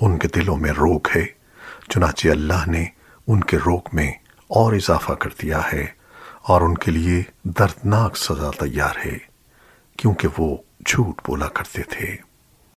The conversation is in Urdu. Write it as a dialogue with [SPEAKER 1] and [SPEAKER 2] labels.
[SPEAKER 1] ان کے دلوں میں روک ہے۔ چنانچہ اللہ نے ان کے روک میں اور اضافہ کر دیا ہے اور ان کے لیے دردناک سزا تیار ہے، کیونکہ وہ جھوٹ بولا کرتے تھے۔